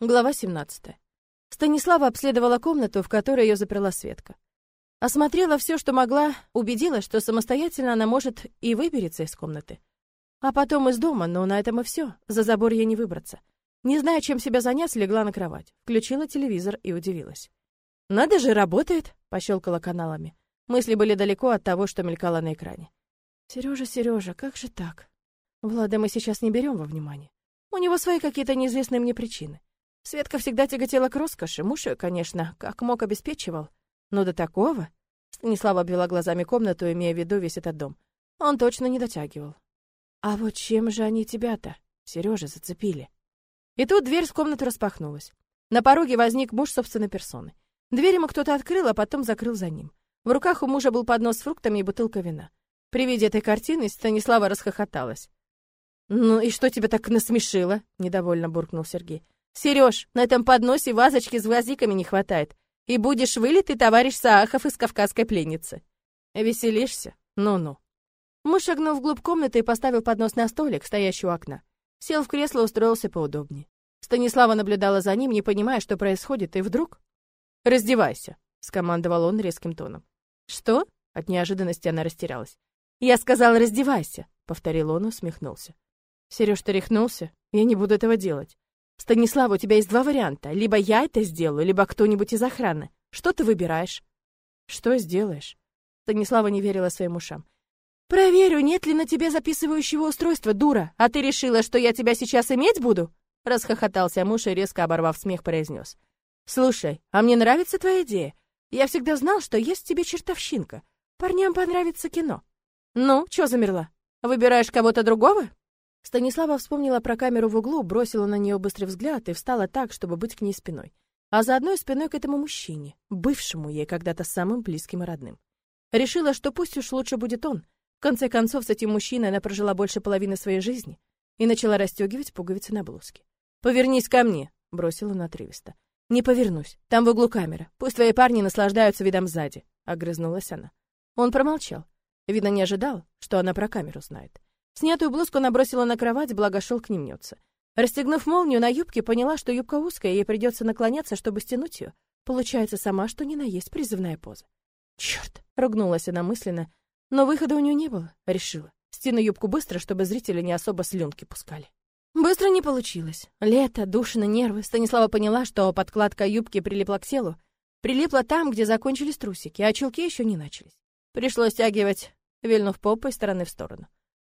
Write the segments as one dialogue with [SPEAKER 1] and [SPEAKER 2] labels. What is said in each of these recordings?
[SPEAKER 1] Глава 17. Станислава обследовала комнату, в которой ее заперла Светка. Осмотрела все, что могла, убедилась, что самостоятельно она может и выберется из комнаты. А потом из дома, но на этом и все. За забор ей не выбраться. Не зная, чем себя занять, легла на кровать. Включила телевизор и удивилась. «Надо же, работает!» — пощелкала каналами. Мысли были далеко от того, что мелькало на экране. Сережа, Сережа, как же так? Влада мы сейчас не берем во внимание. У него свои какие-то неизвестные мне причины. Светка всегда тяготела к роскоши, муж ее, конечно, как мог обеспечивал. Но до такого... Станислава обвела глазами комнату, имея в виду весь этот дом. Он точно не дотягивал. А вот чем же они тебя-то, Сережа, зацепили? И тут дверь в комнату распахнулась. На пороге возник муж собственной персоны. Дверь ему кто-то открыл, а потом закрыл за ним. В руках у мужа был поднос с фруктами и бутылка вина. При виде этой картины Станислава расхохоталась. «Ну и что тебя так насмешило?» — недовольно буркнул Сергей. Сереж, на этом подносе вазочки с гвоздиками не хватает. И будешь вылитый товарищ Саахов из кавказской пленницы. Веселишься? Ну-ну. Муж шагнул вглубь комнаты и поставил поднос на столик, стоящий у окна. Сел в кресло, устроился поудобнее. Станислава наблюдала за ним, не понимая, что происходит, и вдруг... «Раздевайся», — скомандовал он резким тоном. «Что?» — от неожиданности она растерялась. «Я сказал, раздевайся», — повторил он усмехнулся. «Сереж, ты рехнулся? Я не буду этого делать. Станислав, у тебя есть два варианта. Либо я это сделаю, либо кто-нибудь из охраны. Что ты выбираешь? Что сделаешь? Станислава не верила своим ушам. Проверю, нет ли на тебе записывающего устройства, дура. А ты решила, что я тебя сейчас иметь буду? Расхохотался муж и резко оборвав смех произнес. Слушай, а мне нравится твоя идея. Я всегда знал, что есть в тебе чертовщинка. Парням понравится кино. Ну, что замерла? Выбираешь кого-то другого? Станислава вспомнила про камеру в углу, бросила на нее быстрый взгляд и встала так, чтобы быть к ней спиной. А заодно и спиной к этому мужчине, бывшему ей когда-то самым близким и родным. Решила, что пусть уж лучше будет он. В конце концов, с этим мужчиной она прожила больше половины своей жизни и начала расстегивать пуговицы на блузке. «Повернись ко мне», — бросила на отрывисто. «Не повернусь. Там в углу камера. Пусть твои парни наслаждаются видом сзади», — огрызнулась она. Он промолчал. Видно, не ожидал, что она про камеру знает. Снятую блузку набросила на кровать, благо шел к ним мнется. Расстегнув молнию на юбке, поняла, что юбка узкая, ей придется наклоняться, чтобы стянуть ее. Получается сама, что ни на есть призывная поза. Черт! ругнулась она мысленно, но выхода у нее не было, решила. Стяну юбку быстро, чтобы зрители не особо слюнки пускали. Быстро не получилось. Лето, душно, нервы. Станислава поняла, что подкладка юбки прилипла к телу. Прилипла там, где закончились трусики, а чулки еще не начались. Пришлось стягивать, вильнув попой стороны в сторону.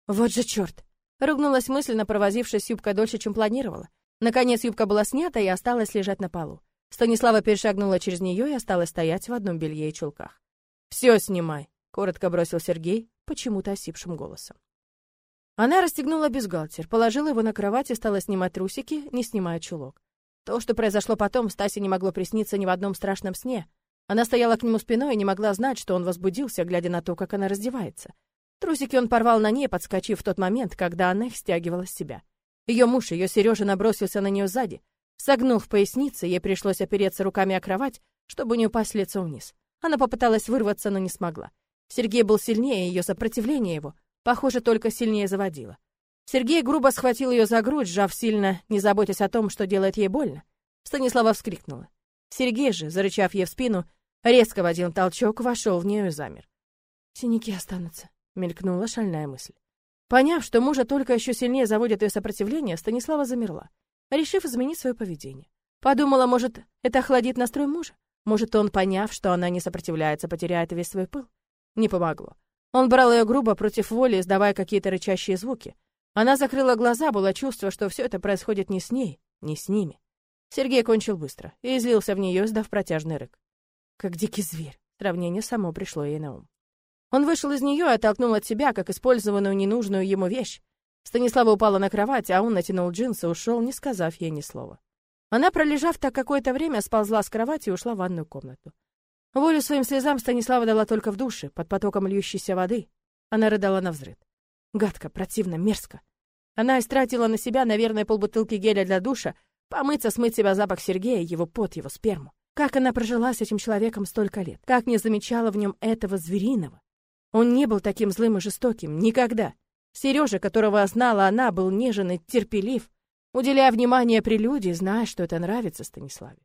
[SPEAKER 1] Вот же черт! Ругнулась мысленно, провозившись юбкой дольше, чем планировала. Наконец юбка была снята и осталась лежать на полу. Станислава перешагнула через нее и осталась стоять в одном белье и чулках. «Все снимай», — коротко бросил Сергей, почему-то осипшим голосом. Она расстегнула бюстгальтер, положила его на кровать и стала снимать трусики, не снимая чулок. То, что произошло потом, Стасе не могло присниться ни в одном страшном сне. Она стояла к нему спиной и не могла знать, что он возбудился, глядя на то, как она раздевается. Трусики он порвал на ней, подскочив в тот момент, когда она их стягивала с себя. Ее муж, ее Сережа, набросился на нее сзади. Согнув поясницы, ей пришлось опереться руками о кровать, чтобы не упасть лицом вниз. Она попыталась вырваться, но не смогла. Сергей был сильнее, ее сопротивление его, похоже, только сильнее заводило. Сергей грубо схватил ее за грудь, сжав сильно, не заботясь о том, что делает ей больно. Станислава вскрикнула. Сергей же, зарычав ей в спину, резко в один толчок вошел в нее и замер. «Синяки останутся», мелькнула шальная мысль. Поняв, что мужа только еще сильнее заводит ее сопротивление, Станислава замерла, решив изменить свое поведение. Подумала, может, это охладит настрой мужа? Может, он, поняв, что она не сопротивляется, потеряет весь свой пыл? Не помогло. Он брал ее грубо против воли, издавая какие-то рычащие звуки. Она закрыла глаза, было чувство, что все это происходит не с ней, не с ними. Сергей кончил быстро и излился в нее, сдав протяжный рык. Как дикий зверь. Сравнение само пришло ей на ум. Он вышел из нее и оттолкнул от себя, как использованную ненужную ему вещь. Станислава упала на кровать, а он натянул джинсы и ушел, не сказав ей ни слова. Она, пролежав так какое-то время, сползла с кровати и ушла в ванную комнату. Волю своим слезам Станислава дала только в душе, под потоком льющейся воды. Она рыдала на взрыв. Гадко, противно, мерзко. Она истратила на себя, наверное, полбутылки геля для душа, помыться, смыть себя запах Сергея, его пот, его сперму. Как она прожила с этим человеком столько лет? Как не замечала в нем этого звериного? Он не был таким злым и жестоким, никогда. Сережа, которого знала она, был нежен и терпелив. уделяя внимание прелюдии, зная, что это нравится Станиславе.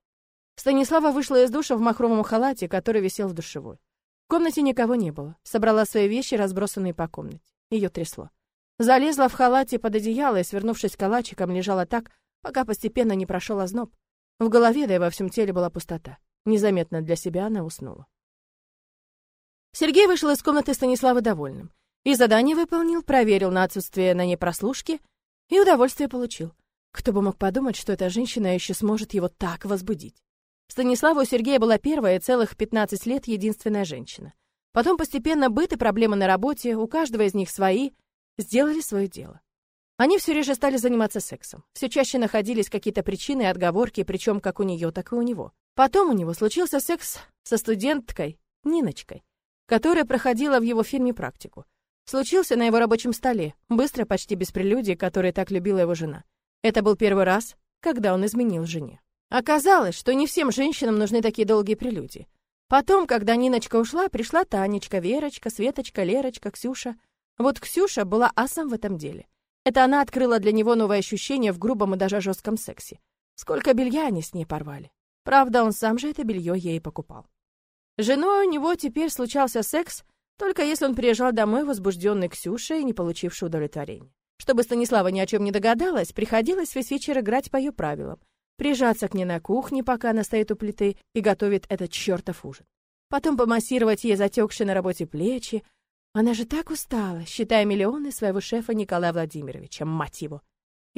[SPEAKER 1] Станислава вышла из душа в махровом халате, который висел в душевой. В комнате никого не было. Собрала свои вещи, разбросанные по комнате. Ее трясло. Залезла в халате под одеяло и, свернувшись калачиком, лежала так, пока постепенно не прошел озноб. В голове, да и во всем теле была пустота. Незаметно для себя она уснула. Сергей вышел из комнаты Станислава довольным. И задание выполнил, проверил на отсутствие на ней прослушки, и удовольствие получил. Кто бы мог подумать, что эта женщина еще сможет его так возбудить. Станислава у Сергея была первая целых 15 лет единственная женщина. Потом постепенно быт и проблемы на работе, у каждого из них свои, сделали свое дело. Они все реже стали заниматься сексом. Все чаще находились какие-то причины и отговорки, причем как у нее, так и у него. Потом у него случился секс со студенткой Ниночкой, которая проходила в его фирме практику. Случился на его рабочем столе, быстро, почти без прелюдий, которые так любила его жена. Это был первый раз, когда он изменил жене. Оказалось, что не всем женщинам нужны такие долгие прелюдии. Потом, когда Ниночка ушла, пришла Танечка, Верочка, Светочка, Лерочка, Ксюша. Вот Ксюша была асом в этом деле. Это она открыла для него новое ощущение в грубом и даже жестком сексе. Сколько белья они с ней порвали. Правда, он сам же это белье ей покупал. Женой у него теперь случался секс, только если он приезжал домой возбужденный Ксюшей, не получивший удовлетворения. Чтобы Станислава ни о чем не догадалась, приходилось весь вечер играть по ее правилам прижаться к ней на кухне, пока она стоит у плиты и готовит этот чертов ужин. Потом помассировать ей затекшие на работе плечи. Она же так устала, считая миллионы своего шефа Николая Владимировича, мать его.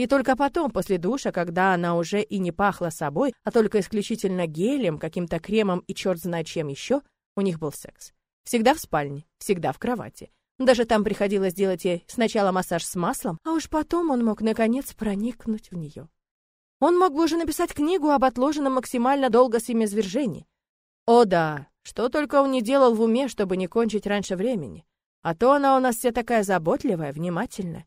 [SPEAKER 1] И только потом, после душа, когда она уже и не пахла собой, а только исключительно гелем, каким-то кремом и черт знает чем еще, у них был секс. Всегда в спальне, всегда в кровати. Даже там приходилось делать ей сначала массаж с маслом, а уж потом он мог, наконец, проникнуть в нее. Он мог бы уже написать книгу об отложенном максимально долго семязвержении. О да, что только он не делал в уме, чтобы не кончить раньше времени. А то она у нас вся такая заботливая, внимательная.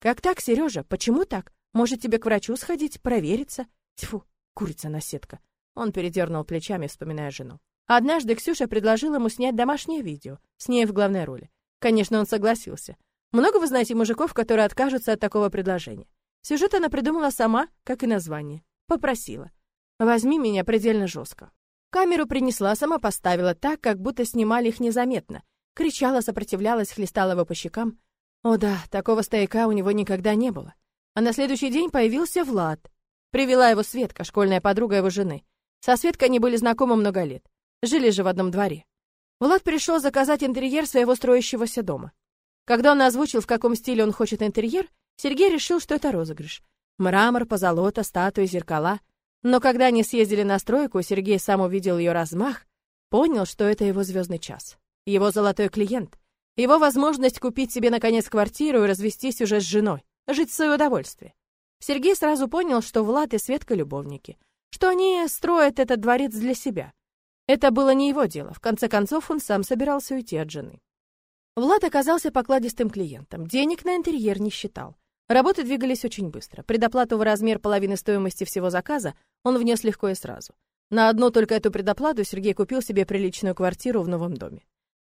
[SPEAKER 1] Как так, Сережа? Почему так? Может, тебе к врачу сходить, провериться? Тьфу, курица на сетка. Он передернул плечами, вспоминая жену. Однажды Ксюша предложила ему снять домашнее видео, с ней в главной роли. Конечно, он согласился. Много вы знаете мужиков, которые откажутся от такого предложения? Сюжет она придумала сама, как и название. Попросила. «Возьми меня предельно жестко». Камеру принесла, сама поставила так, как будто снимали их незаметно. Кричала, сопротивлялась, хлестала его по щекам. О да, такого стояка у него никогда не было. А на следующий день появился Влад. Привела его Светка, школьная подруга его жены. Со Светкой они были знакомы много лет. Жили же в одном дворе. Влад пришел заказать интерьер своего строящегося дома. Когда он озвучил, в каком стиле он хочет интерьер, Сергей решил, что это розыгрыш. Мрамор, позолота, статуи, зеркала. Но когда они съездили на стройку, Сергей сам увидел ее размах, понял, что это его звездный час. Его золотой клиент. Его возможность купить себе, наконец, квартиру и развестись уже с женой. Жить в свое удовольствие. Сергей сразу понял, что Влад и Светка любовники. Что они строят этот дворец для себя. Это было не его дело. В конце концов, он сам собирался уйти от жены. Влад оказался покладистым клиентом. Денег на интерьер не считал. Работы двигались очень быстро. Предоплату в размер половины стоимости всего заказа он внес легко и сразу. На одну только эту предоплату Сергей купил себе приличную квартиру в новом доме.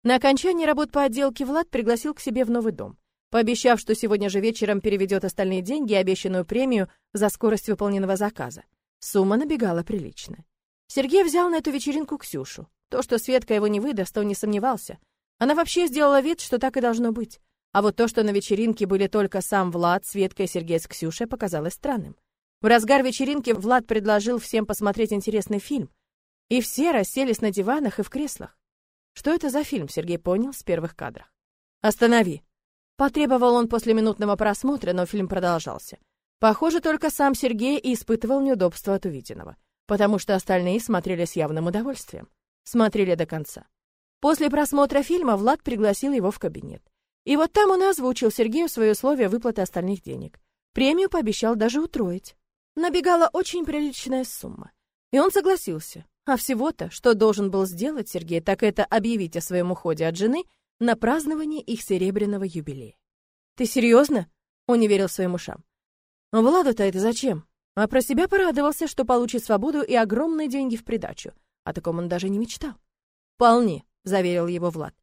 [SPEAKER 1] На окончании работ по отделке Влад пригласил к себе в новый дом, пообещав, что сегодня же вечером переведет остальные деньги и обещанную премию за скорость выполненного заказа. Сумма набегала приличная. Сергей взял на эту вечеринку Ксюшу. То, что Светка его не выдаст, он не сомневался. Она вообще сделала вид, что так и должно быть. А вот то, что на вечеринке были только сам Влад, Светка и Сергей с Ксюшей, показалось странным. В разгар вечеринки Влад предложил всем посмотреть интересный фильм. И все расселись на диванах и в креслах. Что это за фильм, Сергей понял с первых кадров. «Останови!» Потребовал он после минутного просмотра, но фильм продолжался. Похоже, только сам Сергей и испытывал неудобство от увиденного, потому что остальные смотрели с явным удовольствием. Смотрели до конца. После просмотра фильма Влад пригласил его в кабинет. И вот там он озвучил Сергею свои условия выплаты остальных денег. Премию пообещал даже утроить. Набегала очень приличная сумма. И он согласился. А всего-то, что должен был сделать Сергей, так это объявить о своем уходе от жены на празднование их серебряного юбилея. «Ты серьезно?» Он не верил своим ушам. «Владу-то это зачем?» А про себя порадовался, что получит свободу и огромные деньги в придачу. О таком он даже не мечтал. «Вполне», — заверил его Влад.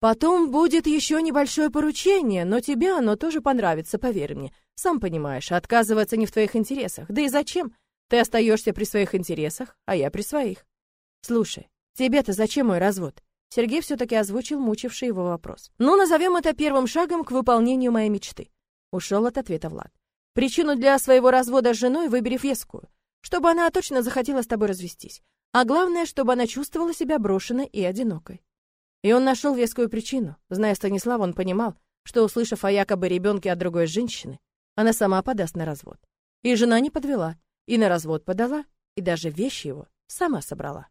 [SPEAKER 1] Потом будет еще небольшое поручение, но тебе оно тоже понравится, поверь мне. Сам понимаешь, отказываться не в твоих интересах. Да и зачем? Ты остаешься при своих интересах, а я при своих. Слушай, тебе-то зачем мой развод? Сергей все-таки озвучил мучивший его вопрос. Ну, назовем это первым шагом к выполнению моей мечты. Ушел от ответа Влад. Причину для своего развода с женой выбери вескую, чтобы она точно захотела с тобой развестись. А главное, чтобы она чувствовала себя брошенной и одинокой. И он нашел вескую причину. Зная Станислава, он понимал, что, услышав о якобы ребенке от другой женщины, она сама подаст на развод. И жена не подвела, и на развод подала, и даже вещи его сама собрала.